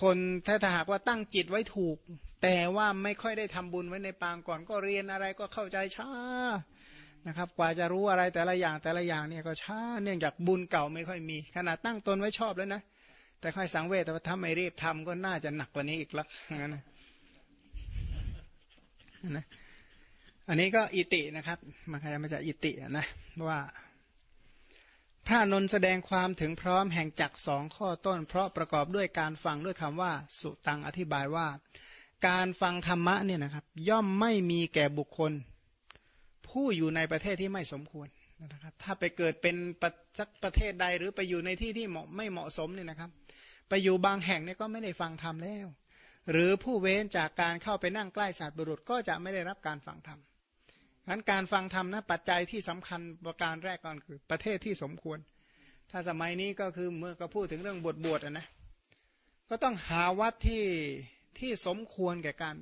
S1: คนถ้าถ้าหากว่าตั้งจิตไว้ถูก แต่ว่าไม่ค่อยได้ทำบุญไว้ในปางก่อนก็เรียนอะไรก็เข้าใจช้า นะครับ กว่าจะรู้อะไรแต่ละอย่างแต่ละอย่างเนี่ยก็ช้าเนื่องจากบุญเก่าไม่ค่อยมี ขนาดตั้งตนไว้ชอบแล้วนะ แต่ค่อยสังเวชแต่ว่าถ้าไม่รีบทำก็น่าจะหนักกว่านี้อีกละงั้นนะนะอันนี้ก็อิตินะครับมันมาจากอิตินะว่าพระนนแสดงความถึงพร้อมแห่งจักสองข้อต้น เพราะประกอบด้วยการฟังด้วยคำว่า สุตังอธิบายว่า การฟังธรรมะเนี่ยนะครับ ย่อมไม่มีแก่บุคคล ผู้อยู่ในประเทศที่ไม่สมควรนะครับถ้าไปเกิดเป็นสักประเทศใดหรือไปอยู่ในที่ที่เหมาะไม่เหมาะสมเนี่ยนะครับ ไปอยู่บางแห่งเนี่ยก็ไม่ได้ฟังธรรมแล้ว หรือผู้เว้นจากการเข้าไปนั่งใกล้สัตว์บุรุษก็จะไม่ได้รับการฟังธรรมงั้นการฟังธรรมนะปัจจัยที่สำคัญประการแรกก่อนคือประเทศที่สมควร ถ้าสมัยนี้ก็คือเมื่อก็พูดถึงเรื่องบวชบวชนะก็ต้องหาวัดที่ที่สมควรแก่การ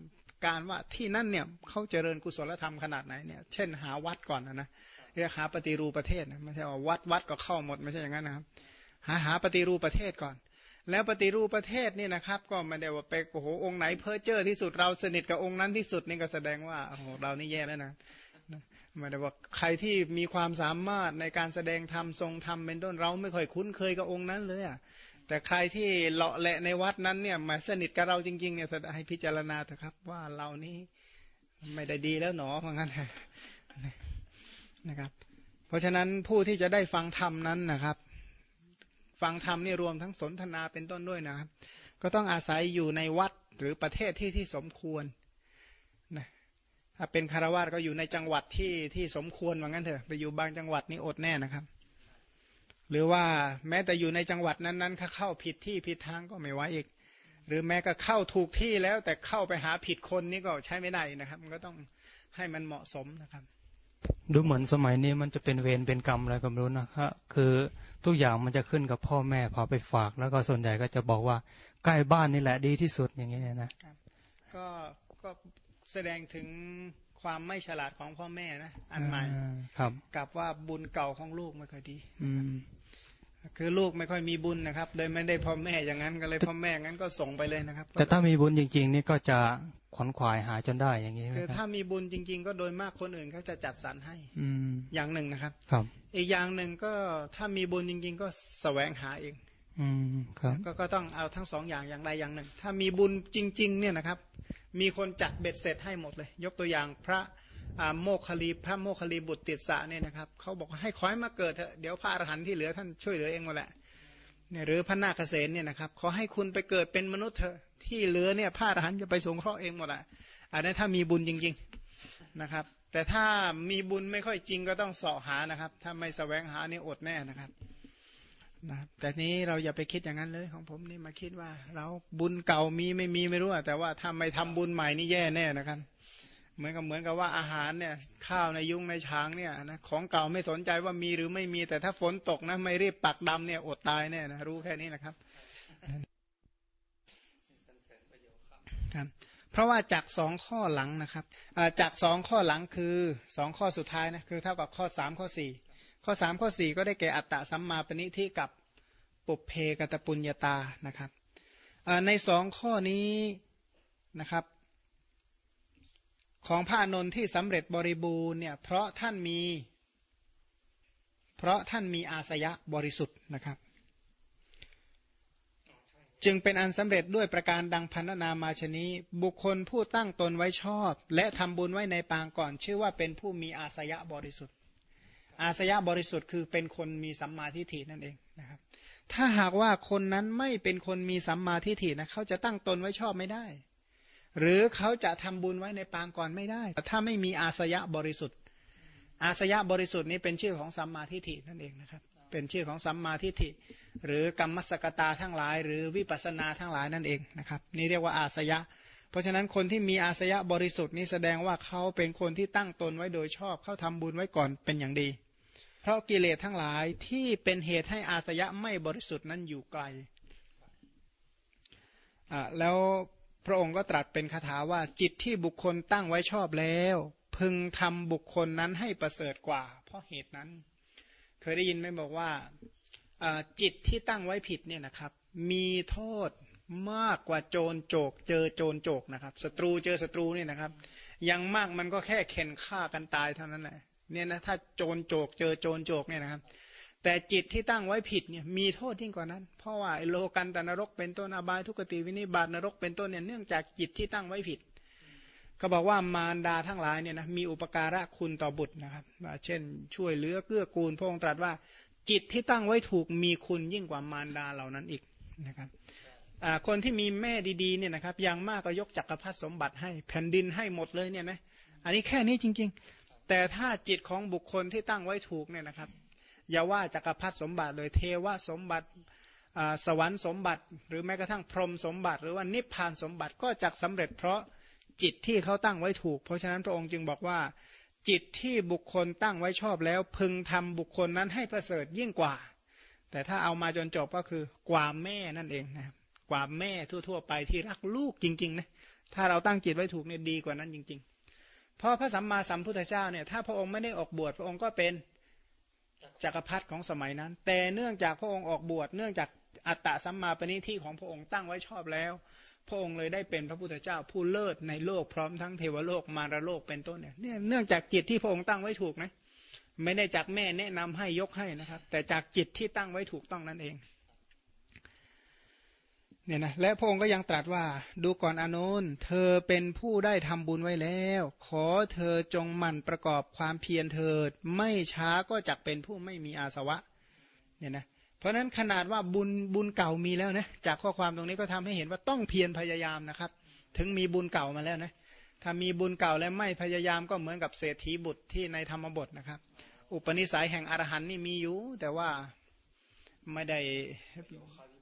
S1: การว่าที่นั่นเนี่ยเขาเจริญกุศลธรรมขนาดไหนเนี่ยเช่นหาวัดก่อนนะนะเรียกหาปฏิรูปประเทศนะไม่ใช่ว่าวัดวัดก็เข้าหมดไม่ใช่อย่างนั้นนะครับ หาหาปฏิรูปประเทศก่อน แล้วปฏิรูปประเทศนี่นะครับ ก็ไม่ได้ว่าไปโอ้โหองค์ไหนเพ้อเจ้อที่สุดเราสนิทกับองค์นั้นที่สุดนี่ก็แสดงว่าโอ้โหเรานี่แย่แล้วนะไม่ได้ว่าใครที่มีความสามารถในการแสดงธรรมทรงธรรมเป็นต้นเราไม่ค่อยคุ้นเคยกับองค์นั้นเลยอะ แต่ใครที่เลาะแหละในวัดนั้นเนี่ยมาสนิทกับเราจริงๆเนี่ยให้พิจารณาเถอะครับ ว่าเรานี้ไม่ได้ดีแล้วหนอเพราะงั้นนะครับ เพราะฉะนั้นผู้ที่จะได้ฟังธรรมนั้นนะครับ ฟังธรรมนี่รวมทั้งสนทนาเป็นต้นด้วยนะครับ ก็ต้องอาศัยอยู่ในวัดหรือประเทศที่ที่สมควรนะถ้าเป็นคารวะก็อยู่ในจังหวัดที่ที่สมควรว่างั้นเถอะไปอยู่บางจังหวัดนี่อดแน่นะครับ หรือว่าแม้แต่อยู่ในจังหวัดนั้นๆถ้าเข้าผิดที่ผิดทางก็ไม่ไหวอีก หรือแม้ก็เข้าถูกที่แล้วแต่เข้าไปหาผิดคนนี่ก็ใช้ไม่ได้นะครับ มันก็ต้องให้มันเหมาะสมนะครับ
S2: ดูเหมือนสมัยนี้มันจะเป็นเวรเป็นกรรมอะไรก็ไม่รู้นะครับคือทุกอย่างมันจะขึ้นกับพ่อแม่พาไปฝาก แล้วก็ส่วนใหญ่ก็จะบอกว่าใกล้บ้านนี่แหละดีที่สุดอย่างเงี้ยนะ
S1: ก็ก็แสดงถึงความไม่ฉลาดของพ่อแม่นะอันใหม่
S2: ครับ
S1: กับว่าบุญเก่าของลูกไม่ค่อยดี
S2: อืม
S1: คือลูกไม่ค่อยมีบุญนะครับเลยไม่ได้พ่อแม่อย่างนั้นก็เลยพ่อแม่งั้นก็ส่งไปเลยนะครับ
S2: แต่ถ้ามีบุญจริง ๆ นี่ก็จะขนขวายหาจนได้อย่างนี้ไหม
S1: คือ
S2: ค
S1: ถ้า
S2: รับ
S1: มีบุญจริง ๆ ก็โดยมากคนอื่นเขาจะจัดสรรให้
S2: อืม
S1: อย่างหนึ่งนะครับ
S2: ครับ
S1: อีกอย่างหนึ่งก็ถ้ามีบุญจริง ๆ ก็แสวงหาเอง
S2: อืมครับ
S1: ก็ก็ต้องเอาทั้งสองอย่างอย่างใดอย่างหนึ่ง ถ้ามีบุญจริง ๆ เนี่ยนะครับ มีคนจัดเบ็ดเสร็จให้หมดเลย ยกตัวอย่างพระอ่า โมคคลีพระโมคคลีบุตรติดสะเนี่ยนะครับเขาบอกให้ขอให้มาเกิดเถอะเดี๋ยวพระอรหันต์ที่เหลือท่านช่วยเหลือเองหมดแหละเนี่ยหรือพระนาคเษนเนี่ยนะครับขอให้คุณไปเกิดเป็นมนุษย์เถอะที่เหลือเนี่ยพระอรหันต์จะไปสงเคราะห์เองหมดแหละอันนี้นถ้ามีบุญจริง ๆนะครับ แต่ถ้ามีบุญไม่ค่อยจริงก็ต้องเสาะหานะครับ ถ้าไม่แสวงหานี่อดแน่นะครับนะแต่นี้เราอย่าไปคิดอย่างนั้นเลยของผมนี่มาคิดว่า เราบุญเก่ามีไม่มีไม่รู้แต่ว่าทำไม่ทำบุญใหม่นี่แย่แน่นะครับ เหมือนกับเหมือนกับว่าอาหารเนี่ยข้าวในยุ้งในช้างเนี่ยนะของเก่าไม่สนใจว่ามีหรือไม่มีแต่ถ้าฝนตกนะไม่รีบปักดำเนี่ยอดตายแน่นะรู้แค่นี้นะครับครับเพราะว่าจากสองข้อหลังนะครับจากสองข้อหลังคือสองข้อสุดท้ายนะคือเท่ากับข้อสามข้อสี่ข้อสามข้อสี่ก็ได้แก่อัตตะสัมมาปณิที่กับปุเพกตปุญญาตานะครับในสองข้อนี้นะครับ ของพระอนนท์ที่สำเร็จบริบูรณ์เนี่ยเพราะท่านมี เพราะท่านมีอาสยะบริสุทธิ์นะครับ จึงเป็นอันสำเร็จด้วยประการดังพันนามาชนี้ บุคคลผู้ตั้งตนไว้ชอบ และทำบุญไว้ในปางก่อน ชื่อว่าเป็นผู้มีอาสยะบริสุทธิ์ อาสยะบริสุทธิ์คือเป็นคนมีสัมมาทิฏฐินั่นเองนะครับ ถ้าหากว่าคนนั้นไม่เป็นคนมีสัมมาทิฏฐินะเขาจะตั้งตนไว้ชอบไม่ได้ หรือเขาจะทำบุญไว้ในปางก่อนไม่ได้ ถ้าไม่มีอาสยะบริสุทธิ์ อาสยะบริสุทธิ์นี้เป็นชื่อของสัมมาทิฏฐินั่นเองนะครับ เป็นชื่อของสัมมาทิฏฐิ หรือกรรมสกตาทั้งหลาย หรือวิปัสสนาทั้งหลายนั่นเองนะครับ นี่เรียกว่าอาสยะ เพราะฉะนั้นคนที่มีอาสยะบริสุทธิ์นี้แสดงว่าเขาเป็นคนที่ตั้งตนไว้โดยชอบ เขาทำบุญไว้ก่อนเป็นอย่างดี เพราะกิเลสทั้งหลายที่เป็นเหตุให้อาสยะไม่บริสุทธิ์นั้นอยู่ไกลอ่าแล้ว พระองค์ก็ตรัสเป็นคาถาว่าจิตที่บุคคลตั้งไว้ชอบแล้ว พึงทำบุคคลนั้นให้ประเสริฐกว่า เพราะเหตุนั้น เคยได้ยินไหมบอกว่าจิตที่ตั้งไว้ผิดเนี่ยนะครับ มีโทษมากกว่าโจรโจก เจอโจรโจกนะครับศัตรูเจอศัตรูเนี่ยนะครับ ยังมากมันก็แค่เข็นฆ่ากันตายเท่านั้นแหละเนี่ยนะถ้าโจรโจก เจอโจรโจกเนี่ยนะครับ แต่จิตที่ตั้งไว้ผิดเนี่ยมีโทษยิ่งกว่านั้น เพราะว่าโลกันตนรกเป็นต้นอบายทุกติวินิบาตนรกเป็นต้นเนี่ยเนื่องจากจิตที่ตั้งไว้ผิดเขาบอกว่ามารดาทั้งหลายเนี่ยนะมีอุปการะคุณต่อบุตรนะครับเช่น ช่วยเหลือเกื้อกูลพระองค์ตรัสว่า จิตที่ตั้งไว้ถูกมีคุณยิ่งกว่ามารดาเหล่านั้นอีกนะครับคนที่มีแม่ดีๆเนี่ยนะครับอย่างมากก็ยกจักรพรรดิสมบัติให้แผ่นดินให้หมดเลยเนี่ยนะอันนี้แค่นี้จริง ๆ แต่ถ้าจิตของบุคคลที่ตั้งไว้ถูกเนี่ยนะครับ อย่าว่าจักรพรรดิสมบัติเลยเทวสมบัติสวรรค์สมบัติ หรือแม้กระทั่งพรหมสมบัติ หรือว่านิพพานสมบัติก็จักสำเร็จเพราะจิตที่เขาตั้งไว้ถูก เพราะฉะนั้นพระองค์จึงบอกว่า จิตที่บุคคลตั้งไว้ชอบแล้ว พึงทำบุคคลนั้นให้ประเสริฐยิ่งกว่า แต่ถ้าเอามาจนจบก็คือกว่าแม่นั่นเองนะครับกว่าแม่ทั่ว ๆ ไปที่รักลูกจริงๆนะถ้าเราตั้งจิตไว้ถูกเนี่ยดีกว่านั้นจริง ๆ เพราะพระสัมมาสัมพุทธเจ้าเนี่ยถ้าพระองค์ไม่ได้ออกบวชพระองค์ก็เป็น จักรพรรดิของสมัยนั้น แต่เนื่องจากพระองค์ออกบวชเนื่องจากอัตตะสัมมาปณิที่ของพระองค์ตั้งไว้ชอบแล้ว พระองค์เลยได้เป็นพระพุทธเจ้าผู้เลิศในโลกพร้อมทั้งเทวโลกมารโลกเป็นต้นเนี่ยเนื่องจากจิตที่พระองค์ตั้งไว้ถูกนะไม่ได้จากแม่แนะนำให้ยกให้นะครับ แต่จากจิตที่ตั้งไว้ถูกต้องนั่นเอง เนี่ยนะและพระองค์ก็ยังตรัสว่าดูก่อนอานนเธอเป็นผู้ได้ทำบุญไว้แล้ว ขอเธอจงหมั่นประกอบความเพียรเถิด ไม่ช้าก็จักเป็นผู้ไม่มีอาสวะเนี่ยนะเพราะฉะนั้นขนาดว่าบุญบุญเก่ามีแล้วนะจากข้อความตรงนี้ก็ทำให้เห็นว่าต้องเพียรพยายามนะครับ ถึงมีบุญเก่ามาแล้วนะถ้ามีบุญเก่าและไม่พยายามก็เหมือนกับเศรษฐีบุตรที่ในธรรมบทนะครับ อุปนิสัยแห่งอรหันต์นี่มีอยู่ แต่ว่าไม่ได้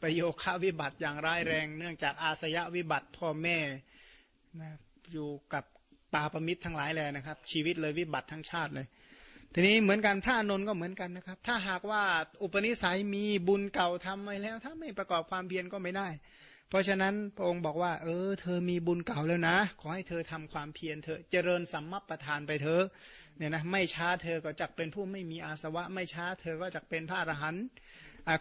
S1: ประโยคาวิบัติอย่างร้ายแรง เนื่องจากอาสยะวิบัติพ่อแม่นะอยู่กับปาปมิตรทั้งหลายเลยนะครับ ชีวิตเลยวิบัติทั้งชาติเลย ทีนี้เหมือนกันพระนนท์ก็เหมือนกันนะครับ ถ้าหากว่าอุปนิสัยมีบุญเก่าทำไว้แล้ว ถ้าไม่ประกอบความเพียรก็ไม่ได้ เพราะฉะนั้นพระองค์บอกว่า เออ เธอมีบุญเก่าแล้วนะ ขอให้เธอทำความเพียรเถอเจริญสัมมัประทานไปเถอะเนี่ยนะไม่ช้าเธอก็จักเป็นผู้ไม่มีอาสวะ ไม่ช้าเธอก็จักเป็นพระอรหันต์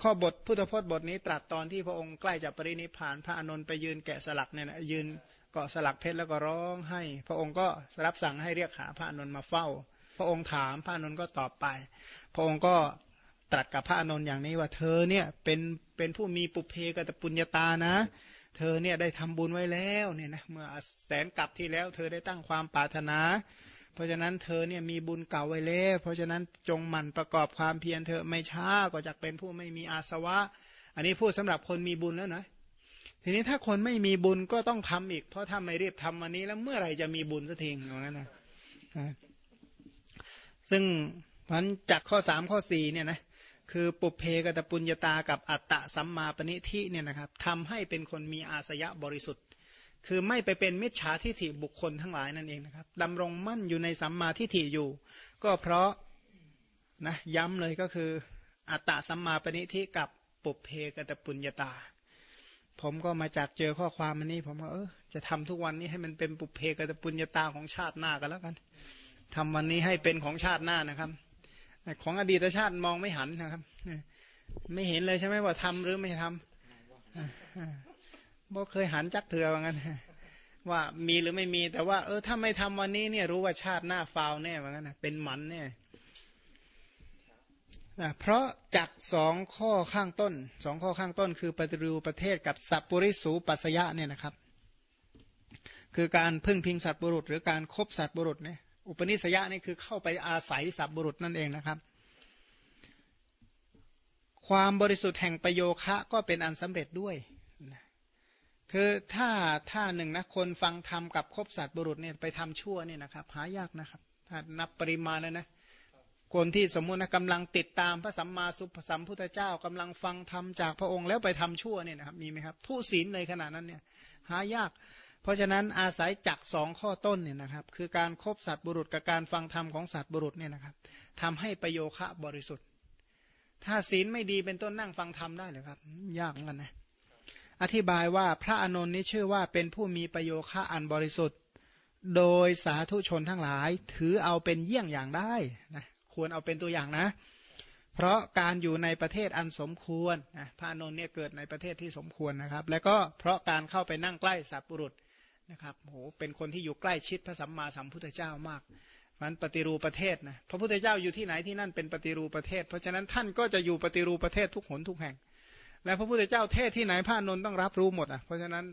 S1: ข้อบทพุทธพจน์บทนี้ตรัสตอนที่พระองค์ใกล้จะปรินิพาน พระอานนท์ไปยืนแกะสลักเนี่ยนะยืนเกาะสลักเพชรแล้วก็ร้องให้ พระองค์ก็รับสั่งให้เรียกหาพระอานนท์มาเฝ้า พระองค์ถามพระอานนท์ก็ตอบไป พระองค์ก็ตรัสกับพระอานนท์อย่างนี้ว่าเธอเนี่ยเป็นเป็นผู้มีปุเพกตปุญญาตานะ เธอเนี่ยได้ทำบุญไว้แล้วเนี่ยนะเมื่อแสนกลับที่แล้ว เธอได้ตั้งความปรารถนา เพราะฉะนั้นเธอเนี่ยมีบุญเก่าไว้แล้ว เพราะฉะนั้นจงหมั่นประกอบความเพียรเธอไม่ช้าก็จะเป็นผู้ไม่มีอาสวะ อันนี้พูดสำหรับคนมีบุญแล้วนะทีนี้ถ้าคนไม่มีบุญก็ต้องทำอีก เพราะถ้าไม่รีบทำวันนี้แล้วเมื่อไหร่จะมีบุญสักทีอย่างนั้นนะซึ่งมันจากข้อสามข้อสี่เนี่ยนะคือปุเพกตปุญญาตากับอัตตะสัมมาปณิทิเนี่ยนะครับทำให้เป็นคนมีอาสยะบริสุทธิ์ คือไม่ไปเป็นมิจฉาทิฏฐิบุคคลทั้งหลายนั่นเองนะครับดำรงมั่นอยู่ในสัมมาทิฏฐิอยู่ ก็เพราะนะย้ำเลยก็คือ อัตตะสัมมาปณิทิกับปุเพกตปุญญาตา ผมก็มาจากเจอข้อความมันนี้ ผมว่าเออจะทำทุกวันนี้ให้มันเป็นปุเพกตปุญญาตาของชาติหน้ากันแล้วกันทำวันนี้ให้เป็นของชาติหน้านะครับ ของอดีตชาติมองไม่หันนะครับ ไม่เห็นเลยใช่ไหมว่าทำหรือไม่ทำ บ่เคยหันจักเถื่อว่างั้นว่ามีหรือไม่มี แต่ว่าเออถ้าไม่ทำวันนี้เนี่ยรู้ว่าชาติหน้าฟาวแน่ว่างั้นเป็นหมันเนี่ยเพราะจากสองข้อข้างต้นสองข้อข้างต้น คือปฏิรูปประเทศกับสัพปริสูปัสยะเนี่ยนะครับ คือการพึ่งพิงสัตว์บุรุษ หรือการครบสัตว์บุรุษเนี่ยอุปนิสัยะนี่คือเข้าไปอาศัยสัพบุรุษนั่นเองนะครับ ความบริสุทธิ์แห่งประโยคะก็เป็นอันสำเร็จด้วย คือถ้าถ้าหนึ่งนะคนฟังธรรมกับคบสัตว์บุรุษเนี่ยไปทำชั่วเนี่ยนะครับหายากนะครับ ถ้านับปริมาณเลยนะคนที่สมมุตินะกำลังติดตามพระสัมมาสุสัมพุทธเจ้ากำลังฟังธรรมจากพระองค์แล้วไปทำชั่วเนี่ยนะครับมีไหมครับทุศีลในขณะนั้นเนี่ยหายาก เพราะฉะนั้นอาศัยจักสองข้อต้นเนี่ยนะครับคือการครบสัตว์บุรุษกับการฟังธรรมของสัตว์บุรุษเนี่ยนะครับทำให้ประโยคะบริสุทธิ์ ถ้าศีลไม่ดีเป็นต้นนั่งฟังธรรมได้หรือครับ ยากเหมือนกันนะ อธิบายว่าพระอานนท์นี้ชื่อว่าเป็นผู้มีประโยคะอันบริสุทธิ์ โดยสาธุชนทั้งหลายถือเอาเป็นเยี่ยงอย่างได้นะควรเอาเป็นตัวอย่างนะ เพราะการอยู่ในประเทศอันสมควรนะพระอานนท์เนี่ยเกิดในประเทศที่สมควรนะครับ แล้วก็เพราะการเข้าไปนั่งใกล้สัตว์บุรุษนะครับโหเป็นคนที่อยู่ใกล้ชิดพระสัมมาสัมพุทธเจ้ามากมันปฏิรูปประเทศนะพระพุทธเจ้าอยู่ที่ไหนที่นั่นเป็นปฏิรูปประเทศ เพราะฉะนั้นท่านก็จะอยู่ปฏิรูปประเทศทุกหนทุกแห่ง และพระพุทธเจ้าเทศที่ไหนพระนนท์ต้องรับรู้หมดอะเพราะฉะนั้น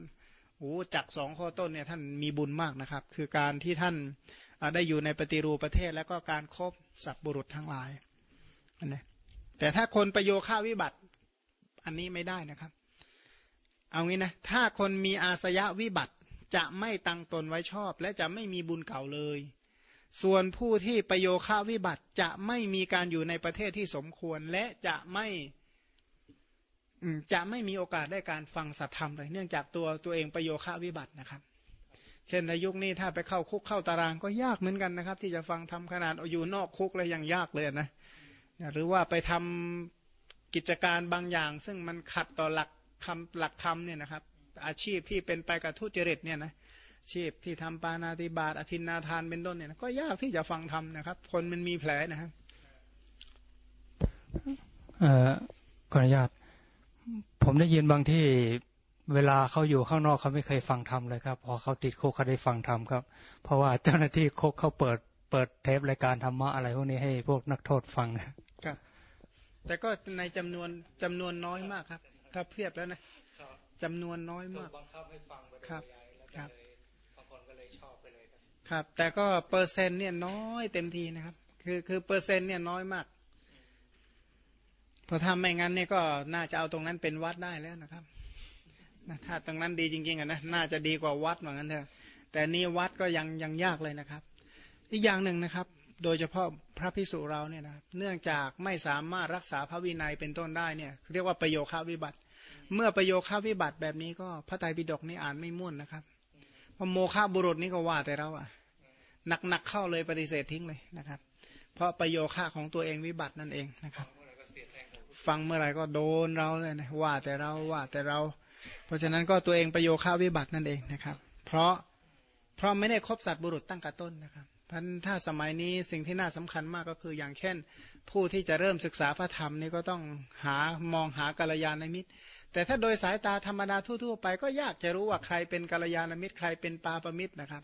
S1: โอ้จักสองข้อต้นเนี่ยท่านมีบุญมากนะครับ คือการที่ท่านได้อยู่ในปฏิรูปประเทศ แล้วก็การครบสัตบุรุษทั้งหลายอันนี้แต่ถ้าคนประโยค่าวิบัติอันนี้ไม่ได้นะครับ เอางี้นะถ้าคนมีอาสยะวิบัติจะไม่ตั้งตนไว้ชอบ และจะไม่มีบุญเก่าเลย ส่วนผู้ที่ประโยค่าวิบัติจะไม่มีการอยู่ในประเทศที่สมควร และจะไม่ จะไม่มีโอกาสได้การฟังสัตธรรมเลย เนื่องจากตัวตัวเองประโยค่าวิบัตินะครับ เช่นในยุคนี้ถ้าไปเข้าคุกเข้าตารางก็ยากเหมือนกันนะครับ ที่จะฟังทำขนาดอยู่นอกคุกเลยยังยากเลยนะหรือว่าไปทำกิจการบางอย่าง ซึ่งมันขัดต่อหลักคำหลักธรรมเนี่ยนะครับ อาชีพที่เป็นไปกับทุจริตเนี่ยนะอาชีพที่ทำปานาติบาตอธินนาทานเป็นต้นเนี่ยก็ยากที่จะฟังธรรมนะครับ คนมันมีแผลนะครับ
S2: ขออนุญาต ผมได้ยินบางที่เวลาเขาอยู่ข้างนอกเขาไม่เคยฟังธรรมเลยครับ พอเขาติดคุกเขาได้ฟังธรรมครับ เพราะว่าเจ้าหน้าที่คุกเขาเปิดเปิดเทปรายการธรรมะอะไรพวกนี้ให้พวกนักโทษฟัง
S1: ครับ แต่ก็ในจำนวนจำนวนน้อยมากครับ ถ้าเทียบแล้วนะจำนวนน้อยมากบังคับให้ฟังครับครับบางคนก็เลยชอบไปเลยครับ แต่ก็เปอร์เซ็นต์เนี่ยน้อยเต็มทีนะครับ คือคือเปอร์เซ็นต์เนี่ยน้อยมาก พอทำไม่งั้นเนี่ยก็น่าจะเอาตรงนั้นเป็นวัดได้แล้วนะครับถ้าตรงนั้นดีจริงๆอะนะน่าจะดีกว่าวัดเหมือนกันเถอะแต่นี่วัดก็ยังยังยากเลยนะครับ อีกอย่างหนึ่งนะครับ โดยเฉพาะพระพิสุเราเนี่ยนะเนื่องจากไม่สามารถรักษาพระวินัยเป็นต้นได้เนี่ย เรียกว่าประโยคาวิบัติ เมื่อประโยคาวิบัติแบบนี้ก็พระไตรปิฎกนี่อ่านไม่ม่วนนะครับพอโมฆะบุรุษนี่ก็ว่าแต่เราอะหนักๆเข้าเลยปฏิเสธทิ้งเลยนะครับ เพราะประโยคาของตัวเองวิบัตินั่นเองนะครับ ฟังเมื่อไหร่ก็โดนเราเลยนะว่าแต่เราว่าแต่เรา เพราะฉะนั้นก็ตัวเองประโยค่าวิบัตินั่นเองนะครับ เพราะเพราะไม่ได้คบสัตว์บุรุษตั้งแต่ต้นนะครับพันถ้าสมัยนี้สิ่งที่น่าสำคัญมากก็คืออย่างเช่น ผู้ที่จะเริ่มศึกษาพระธรรมนี่ก็ต้องหามองหากัลยาณมิตร แต่ถ้าโดยสายตาธรรมดาทั่วๆไป ก็ยากจะรู้ว่าใครเป็นกัลยาณมิตร ใครเป็นปาปมิตรนะครับ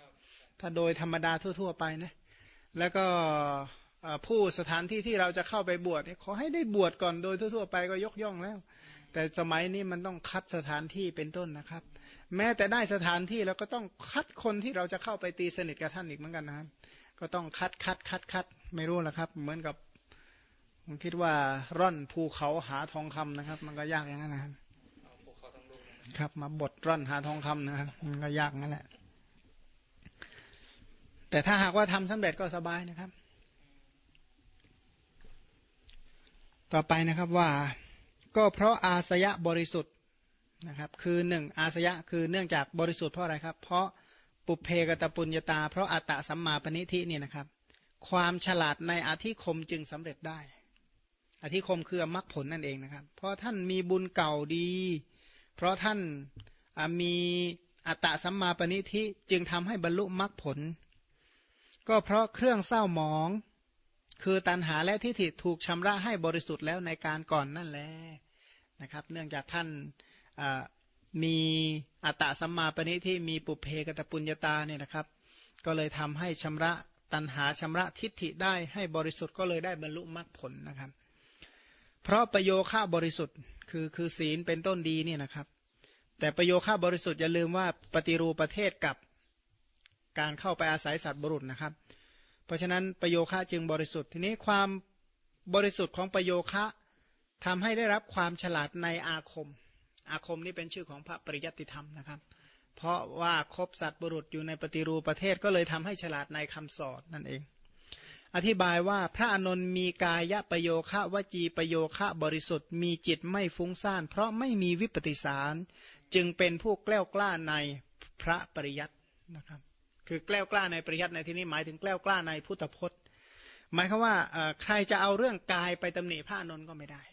S1: ถ้าโดยธรรมดาทั่ว ๆ ไปนะแล้วก็ ผู้สถานที่ที่เราจะเข้าไปบวชเนี่ยขอให้ได้บวชก่อนโดยทั่วๆไปก็ยกย่องแล้ว แต่สมัยนี้มันต้องคัดสถานที่เป็นต้นนะครับ แม้แต่ได้สถานที่แล้วก็ต้องคัดคนที่เราจะเข้าไปตีสนิทกับท่านอีกเหมือนกันนะครับ ก็ต้องคัดคัดคัดคัดไม่รู้ละครับ เหมือนกับผมคิดว่าร่อนภูเขาหาทองคำนะครับ มันก็ยากอย่างนั้นนะครับครับ มาบดร่อนหาทองคำนะครับมันก็ยากนั่นแหละ แต่ถ้าหากว่าทำสำเร็จก็สบายนะครับ ต่อไปนะครับว่าก็เพราะอาสยะบริสุทธิ์นะครับ คือหนึ่งอาสยะคือเนื่องจากบริสุทธิ์เพราะอะไรครับ เพราะปุเพกตปุญญาตา เพราะอัตตสัมมาปณิทินี่นะครับ ความฉลาดในอธิคมจึงสำเร็จได้ อธิคมคือมรรคผลนั่นเองนะครับ เพราะท่านมีบุญเก่าดี เพราะท่านมีอัตตสัมมาปณิทิจึงทำให้บรรลุมรรคผล ก็เพราะเครื่องเศร้าหมอง คือตันหาและทิฏฐิถูกชำระให้บริสุทธิ์แล้วในการก่อนนั่นแหละนะครับ เนื่องจากท่านมีอัตตสัมมาปณิที่มีปุเพกตปุญญาตาเนี่ยนะครับ ก็เลยทำให้ชำระตันหาชำระทิฏฐิได้ให้บริสุทธิ์ก็เลยได้บรรลุมรรคผลนะครับ เพราะประโยค่าบริสุทธิ์คือคือศีลเป็นต้นดีเนี่ยนะครับ แต่ประโยค่าบริสุทธิ์อย่าลืมว่าปฏิรูประเทศกับการเข้าไปอาศัยสัตว์บุรุษนะครับ เพราะฉะนั้นประโยค่าจึงบริสุทธิ์ทีนี้ความบริสุทธิ์ของประโยคะทำให้ได้รับความฉลาดในอาคม อาคมนี้เป็นชื่อของพระปริยัติธรรมนะครับ เพราะว่าครบสัตว์บุรุษอยู่ในปฏิรูปประเทศก็เลยทำให้ฉลาดในคำสอนนั่นเอง อธิบายว่าพระอนนท์มีกายะประโยคะวจีประโยคะบริสุทธิ์มีจิตไม่ฟุ้งซ่าน เพราะไม่มีวิปฏิสาร จึงเป็นผู้แกล้วกล้าในพระปริยัตินะครับ คือแกล้วกล้าในปริยัติในที่นี้หมายถึงแกล้วกล้าในพุทธพจน์ หมายคือว่าใครจะเอาเรื่องกายไปตำหนิพระอนนท์ก็ไม่ได้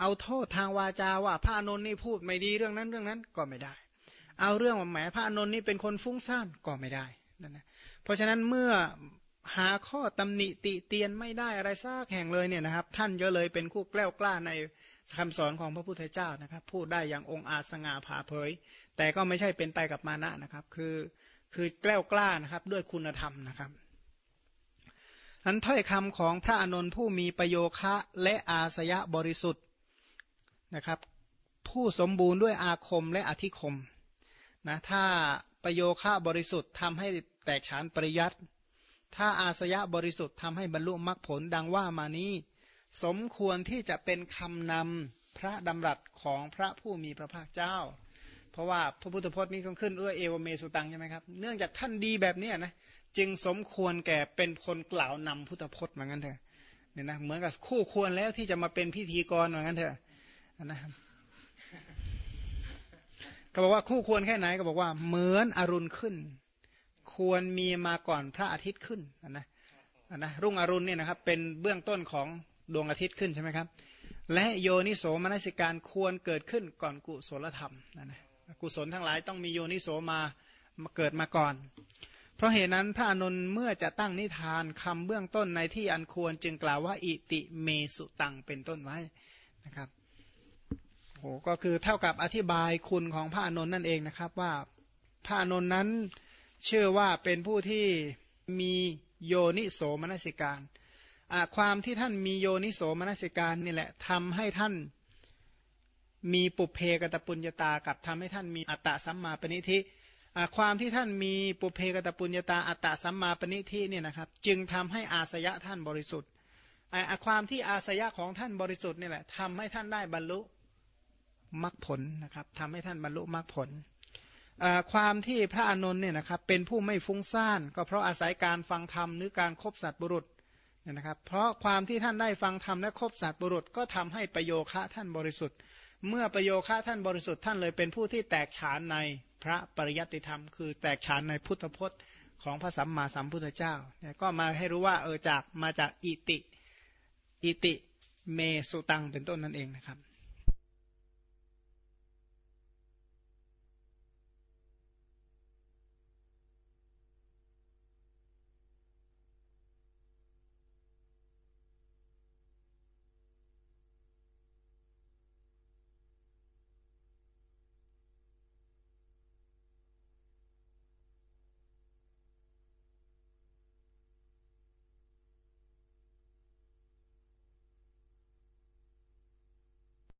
S1: เอาโทษทางวาจาว่าพระนนท์นี่พูดไม่ดีเรื่องนั้นเรื่องนั้นก็ไม่ได้ เอาเรื่องว่าแหมพระนนท์นี่เป็นคนฟุ้งซ่านก็ไม่ได้นั่นนะเพราะฉะนั้นเมื่อหาข้อตำหนิติเตียนไม่ได้อะไรซากแห่งเลยเนี่ยนะครับ ท่านก็เลยเป็นคู่แกล้วกล้าในคำสอนของพระพุทธเจ้านะครับ พูดได้อย่างองค์อาจสง่าผ่าเผย แต่ก็ไม่ใช่เป็นไปกับมานะนะครับ คือ คือแกล้วกล้านะครับด้วยคุณธรรมนะครับอันถ้อยคำของพระอนนท์ผู้มีประโยคะและอาสยะบริสุทธิ์นะครับ ผู้สมบูรณ์ด้วยอาคมและอธิคมนะถ้าประโยค่าบริสุทธิ์ทำให้แตกฉานปริยัติถ้าอาสยะบริสุทธิ์ทำให้บรรลุมรรคผลดังว่ามานี้ สมควรที่จะเป็นคำนำพระดำรัสของพระผู้มีพระภาคเจ้า เพราะว่าพระพุทธพจน์นี้ต้องขึ้นเอื้อเอวเมสุตังใช่ไหมครับ เนื่องจากท่านดีแบบนี้นะจึงสมควรแก่เป็นคนกล่าวนำพุทธพจน์เหมือนกันเถอะเนี่ยนะเหมือนกับคู่ควรแล้วที่จะมาเป็นพิธีกรเหมือนกันเถอะนะก็บอกว่าคู่ควรแค่ไหนก็บอกว่าเหมือนอรุณขึ้น ควรมีมาก่อนพระอาทิตย์ขึ้นนะนะรุ่งอรุณเนี่ยนะครับเป็นเบื้องต้นของดวงอาทิตย์ขึ้นใช่ไหมครับ และโยนิโสมนสิการควรเกิดขึ้นก่อนกุศลธรรมนะนะ กุศลทั้งหลายต้องมีโยนิโสมามาเกิดมาก่อน เพราะเหตุนั้นพระอนุนเมื่อจะตั้งนิทานคำเบื้องต้นในที่อันควรจึงกล่าวว่าอิติเมสุตังเป็นต้นไว้นะครับโอ้ก็คือเท่ากับอธิบายคุณของพระอนุนนั่นเองนะครับว่าพระอนุนนั้นเชื่อว่าเป็นผู้ที่มีโยนิโสมนสิการ ความที่ท่านมีโยนิโสมนสิการนี่แหละทำให้ท่าน มีปุเพกตปุญญาตากับทำให้ท่านมีอัตตสัมมาปณิธิความที่ท่านมีปุเพกตปุญญาตาอัตตสัมมาปณิธิเนี่ยนะครับ จึงทำให้อาสยะท่านบริสุทธิ์ความที่อาสยะของท่านบริสุทธิ์นี่แหละทำให้ท่านได้บรรลุมรรคผลนะครับทำให้ท่านบรรลุมรรคผลความที่พระอานนท์เนี่ยนะครับเป็นผู้ไม่ฟุ้งซ่านก็เพราะอาศัยการฟังธรรมหรือการคบสัตว์บุรุษเนี่ยนะครับ เพราะความที่ท่านได้ฟังธรรมและคบสัตว์บุรุษ ก็ทำให้ประโยคะท่านบริสุทธิ์ เมื่อประโยคะท่านบริสุทธิ์ท่านเลยเป็นผู้ที่แตกฉานในพระปริยัติธรรม คือแตกฉานในพุทธพจน์ของพระสัมมาสัมพุทธเจ้าเนี่ยก็มาให้รู้ว่าเออจากมาจากอิติ อิติเมสุตังเป็นต้นนั่นเองนะครับ